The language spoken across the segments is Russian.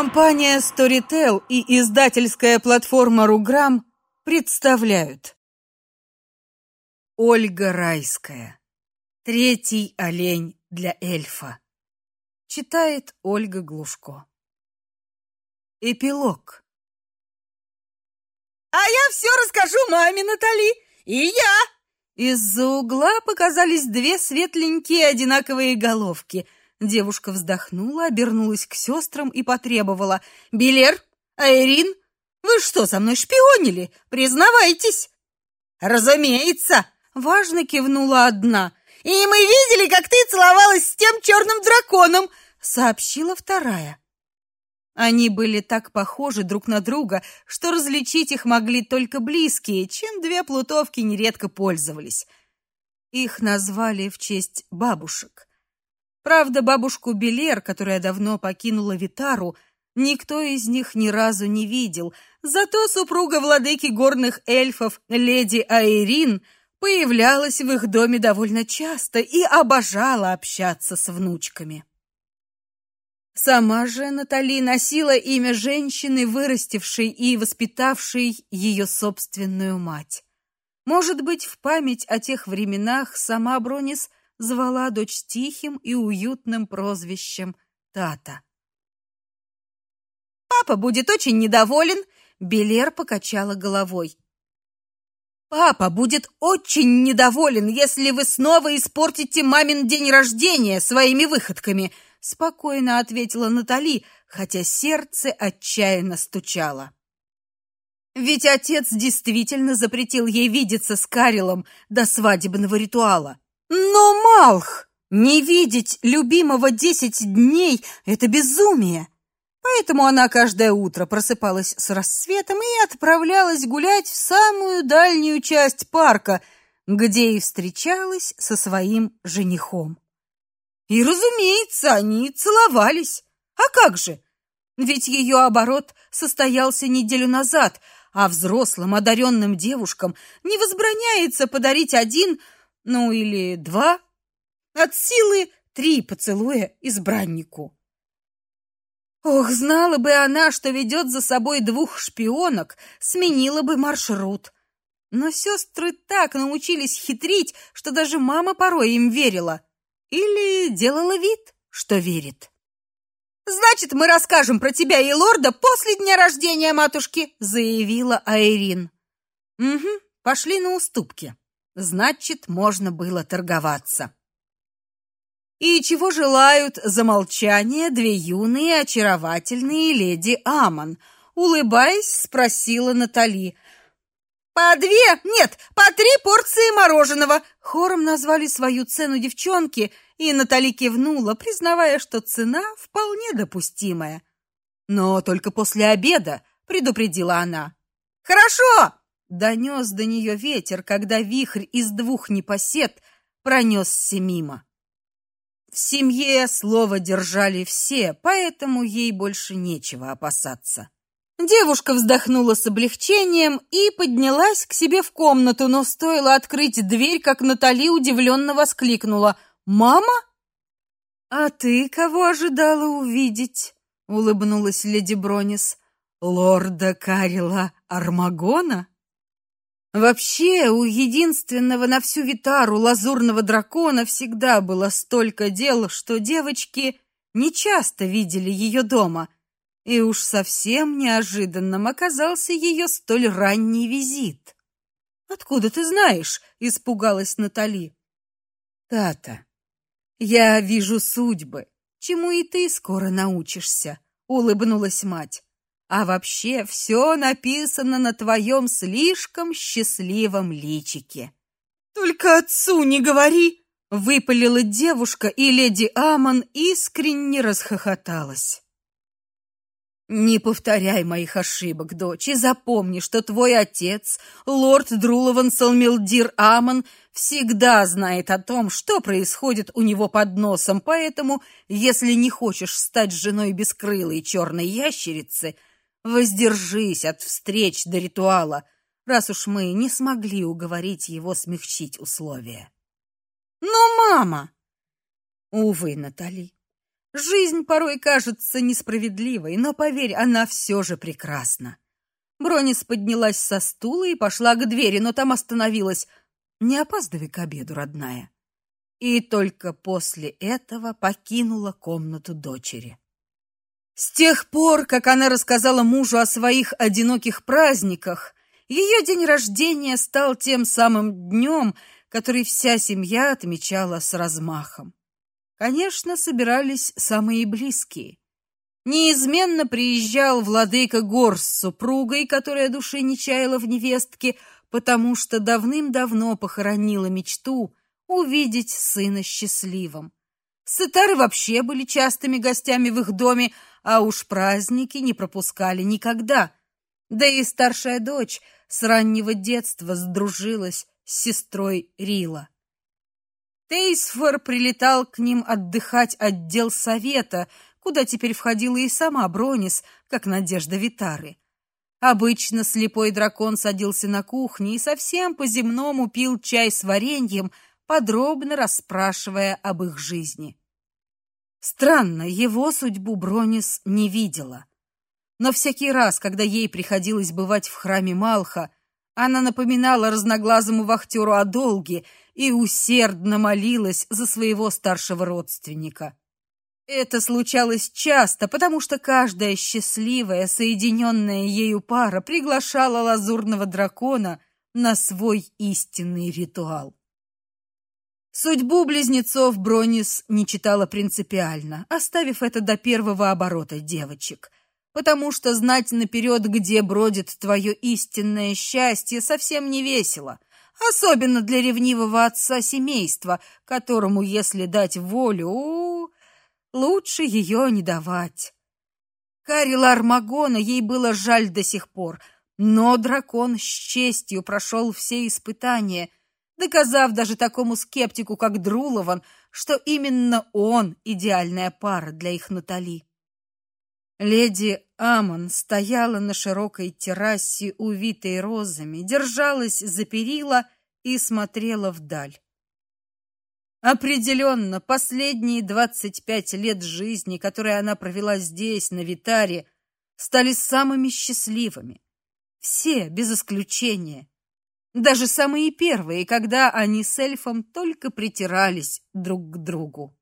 Компания Storytel и издательская платформа Руграм представляют Ольга Райская. Третий олень для эльфа. Читает Ольга Глушко. Эпилог. А я все расскажу маме Натали. И я. Из-за угла показались две светленькие одинаковые головки. Девушка вздохнула, обернулась к сестрам и потребовала: "Белер, Айрин, вы что, со мной шпионили? Признавайтесь". "Разумеется", важно кивнула одна. "И мы видели, как ты целовалась с тем черным драконом", сообщила вторая. Они были так похожи друг на друга, что различить их могли только близкие, чем две плутовки нередко пользовались. Их назвали в честь бабушек. Правда, бабушку Белер, которая давно покинула Витару, никто из них ни разу не видел. Зато супруга владыки горных эльфов, леди Айрин, появлялась в их доме довольно часто и обожала общаться с внучками. Сама же Натали носила имя женщины, вырастившей и воспитавшей ее собственную мать. Может быть, в память о тех временах сама Бронис звала дочь тихим и уютным прозвищем Тата. Папа будет очень недоволен, Белер покачала головой. Папа будет очень недоволен, если вы снова испортите мамин день рождения своими выходками спокойно ответила Натали, хотя сердце отчаянно стучало. Ведь отец действительно запретил ей видеться с Карилом до свадебного ритуала. Но Малх, не видеть любимого десять дней это безумие. Поэтому она каждое утро просыпалась с рассветом и отправлялась гулять в самую дальнюю часть парка, где и встречалась со своим женихом. И, разумеется, они целовались. А как же? Ведь ее оборот состоялся неделю назад, а взрослым одаренным девушкам не возбраняется подарить один, ну или два, от силы три поцелуя избраннику. Ох, знала бы она, что ведет за собой двух шпионок, сменила бы маршрут. Но сестры так научились хитрить, что даже мама порой им верила. Или делала вид, что верит. Значит, мы расскажем про тебя и лорда после дня рождения матушки, заявила Айрин. Угу, пошли на уступки. Значит, можно было торговаться. И чего желают за молчание две юные очаровательные леди Аман? улыбаясь, спросила Натали. По две, нет, по три порции мороженого. Хором назвали свою цену девчонки, и Натали кивнула, признавая, что цена вполне допустимая. Но только после обеда, предупредила она. Хорошо, донес до нее ветер, когда вихрь из двух непосед пронесся мимо. В семье слово держали все, поэтому ей больше нечего опасаться. Девушка вздохнула с облегчением и поднялась к себе в комнату, но стоило открыть дверь, как Натали удивленно воскликнула: "Мама? А ты кого ожидала увидеть?" улыбнулась леди Бронис. "Лорда Карила Армагона?" Вообще, у единственного на всю Витару лазурного дракона всегда было столько дел, что девочки не часто видели ее дома. И уж совсем неожиданным оказался ее столь ранний визит. Откуда ты знаешь? испугалась Натали. Тата, я вижу судьбы, чему и ты скоро научишься, улыбнулась мать. А вообще все написано на твоем слишком счастливом личике. Только отцу не говори, выпалила девушка, и леди Амон искренне расхохоталась. Не повторяй моих ошибок, дочь, и запомни, что твой отец, лорд Друлован Салмилдир Амон, всегда знает о том, что происходит у него под носом, поэтому, если не хочешь стать женой бескрылой черной ящерицы, воздержись от встреч до ритуала, раз уж мы не смогли уговорить его смягчить условия. Но, мама, увы, Натали, Жизнь порой кажется несправедливой, но поверь, она все же прекрасна. Бронис поднялась со стула и пошла к двери, но там остановилась. Не опаздывай к обеду, родная. И только после этого покинула комнату дочери. С тех пор, как она рассказала мужу о своих одиноких праздниках, ее день рождения стал тем самым днем, который вся семья отмечала с размахом. Конечно, собирались самые близкие. Неизменно приезжал владыка гор с супругой, которая души не чаяла в невестке, потому что давным-давно похоронила мечту увидеть сына счастливым. Сытары вообще были частыми гостями в их доме, а уж праздники не пропускали никогда. Да и старшая дочь с раннего детства сдружилась с сестрой Рила. Тейсфор прилетал к ним отдыхать отдел совета, куда теперь входила и сама Бронис, как Надежда Витары. Обычно слепой дракон садился на кухне и совсем по-земному пил чай с вареньем, подробно расспрашивая об их жизни. Странно, его судьбу Бронис не видела. Но всякий раз, когда ей приходилось бывать в храме Малха, она напоминала разноглазому вахтеру о долге и усердно молилась за своего старшего родственника. Это случалось часто, потому что каждая счастливая, соединенная ею пара приглашала лазурного дракона на свой истинный ритуал. Судьбу близнецов Бронис не читала принципиально, оставив это до первого оборота девочек, потому что знать наперед, где бродит твое истинное счастье, совсем не весело, особенно для ревнивого отца семейства, которому, если дать волю, лучше ее не давать. Карила Армагона ей было жаль до сих пор, но дракон с честью прошел все испытания — доказав даже такому скептику, как Друлован, что именно он идеальная пара для их Натали. Леди Амон стояла на широкой террасе, увитой розами, держалась за перила и смотрела вдаль. Определенно, последние двадцать пять лет жизни, которые она провела здесь, на Витаре, стали самыми счастливыми. Все, без исключения. Даже самые первые, когда они с эльфом только притирались друг к другу.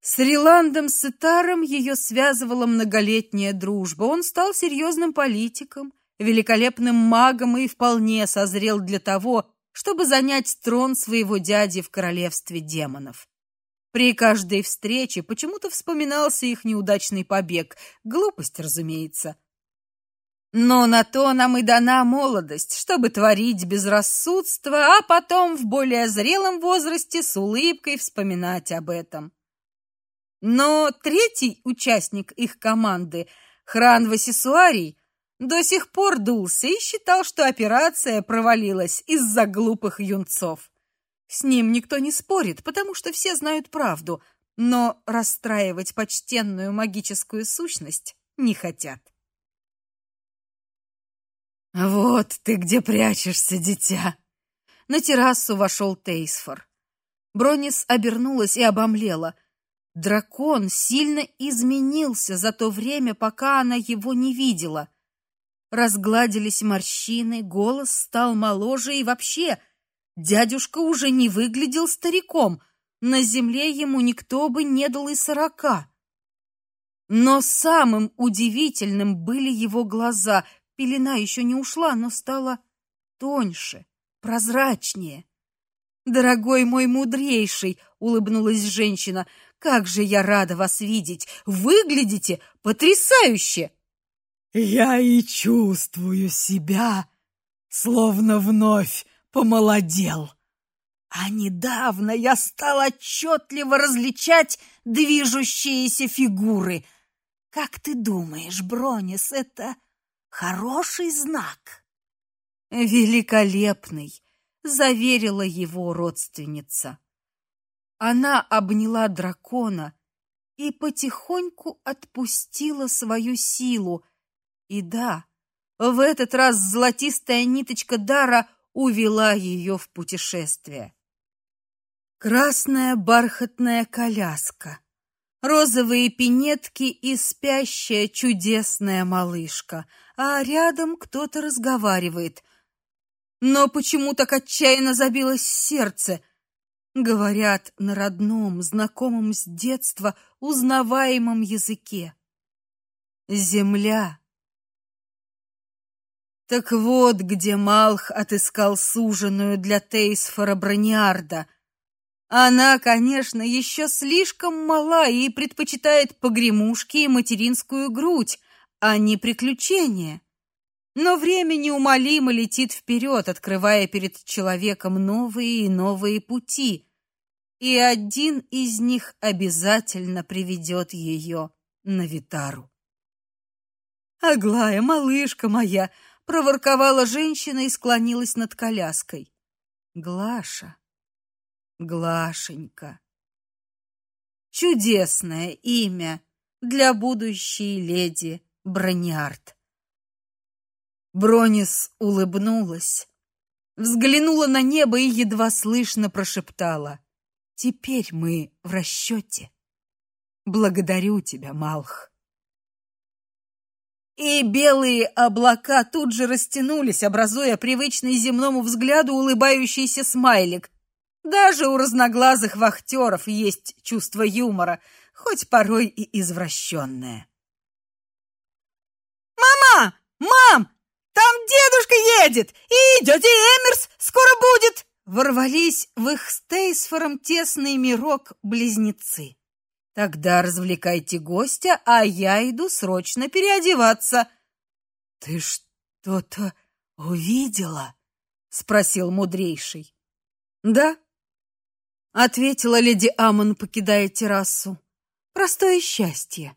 С Риландом Сетаром ее связывала многолетняя дружба. Он стал серьезным политиком, великолепным магом и вполне созрел для того, чтобы занять трон своего дяди в королевстве демонов. При каждой встрече почему-то вспоминался их неудачный побег. Глупость, разумеется. Но на то нам и дана молодость, чтобы творить безрассудство, а потом в более зрелом возрасте с улыбкой вспоминать об этом. Но третий участник их команды, Хран Васисуарий, до сих пор дулся и считал, что операция провалилась из-за глупых юнцов. С ним никто не спорит, потому что все знают правду, но расстраивать почтенную магическую сущность не хотят. Вот ты где прячешься, дитя. На террасу вошел Тейсфор. Бронис обернулась и обомлела. Дракон сильно изменился за то время, пока она его не видела. Разгладились морщины, голос стал моложе и вообще дядюшка уже не выглядел стариком. На земле ему никто бы не дал и сорока. Но самым удивительным были его глаза, Пелена еще не ушла, но стала тоньше, прозрачнее. Дорогой мой мудрейший, улыбнулась женщина. Как же я рада вас видеть. Выглядите потрясающе. Я и чувствую себя словно вновь помолодел. А недавно я стал отчетливо различать движущиеся фигуры. Как ты думаешь, Бронис, это Хороший знак. Великолепный, заверила его родственница. Она обняла дракона и потихоньку отпустила свою силу. И да, в этот раз золотистая ниточка дара увела ее в путешествие. Красная бархатная коляска, розовые пинетки и спящая чудесная малышка, а рядом кто-то разговаривает. Но почему так отчаянно забилось сердце? Говорят на родном, знакомом с детства, узнаваемом языке. Земля. Так вот, где Малх отыскал суженую для Тейсфора Брониарда, она, конечно, еще слишком мала и предпочитает погремушки и материнскую грудь, а не приключения. Но время неумолимо летит вперед, открывая перед человеком новые и новые пути, и один из них обязательно приведет ее на Витару. Аглая, малышка моя, проворковала женщина и склонилась над коляской. Глаша, Глашенька. Чудесное имя для будущей леди Брониард. Бронис улыбнулась, взглянула на небо и едва слышно прошептала: "Теперь мы в расчете. Благодарю тебя, Малх". И белые облака тут же растянулись, образуя привычный земному взгляду улыбающийся смайлик, даже у разноглазых вахтеров есть чувство юмора, хоть порой и извращенное. «Мама! Мам! Там дедушка едет! И дядя Эмерс скоро будет!» Ворвались в их с Тейсфором тесный мирок близнецы. «Тогда развлекайте гостя, а я иду срочно переодеваться». «Ты что-то увидела?» — спросил мудрейший. «Да», ответила леди Амон, покидая террасу. Простое счастье.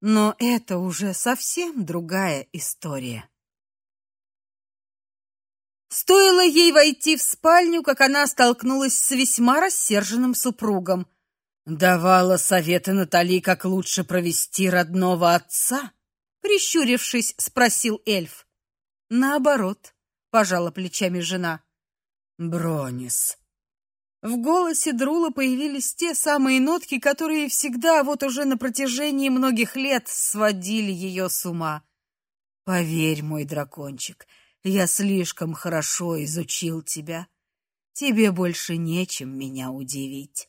Но это уже совсем другая история. Стоило ей войти в спальню, как она столкнулась с весьма рассерженным супругом. Давала советы Натали, как лучше провести родного отца, прищурившись, спросил эльф. Наоборот, пожала плечами жена. Бронис, в голосе Друла появились те самые нотки, которые всегда, вот уже на протяжении многих лет, сводили ее с ума. Поверь, мой дракончик, я слишком хорошо изучил тебя. Тебе больше нечем меня удивить.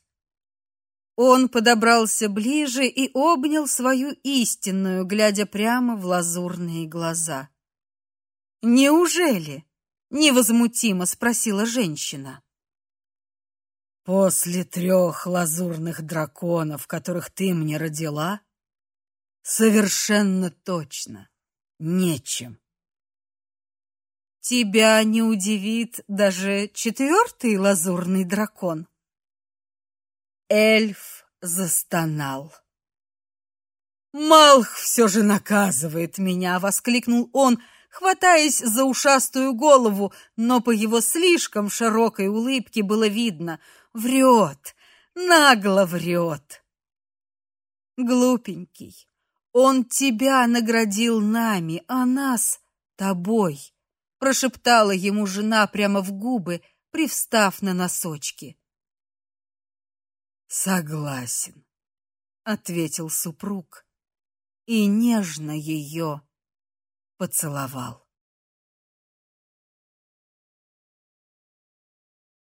Он подобрался ближе и обнял свою истинную, глядя прямо в лазурные глаза. Неужели? невозмутимо спросила женщина. После трех лазурных драконов, которых ты мне родила, совершенно точно нечем. Тебя не удивит даже четвертый лазурный дракон. Эльф застонал. Малх все же наказывает меня, воскликнул он, хватаясь за ушастую голову, но по его слишком широкой улыбке было видно, Врет, нагло врет. Глупенький, он тебя наградил нами, а нас тобой, прошептала ему жена прямо в губы, привстав на носочки. Согласен, ответил супруг и нежно ее поцеловал.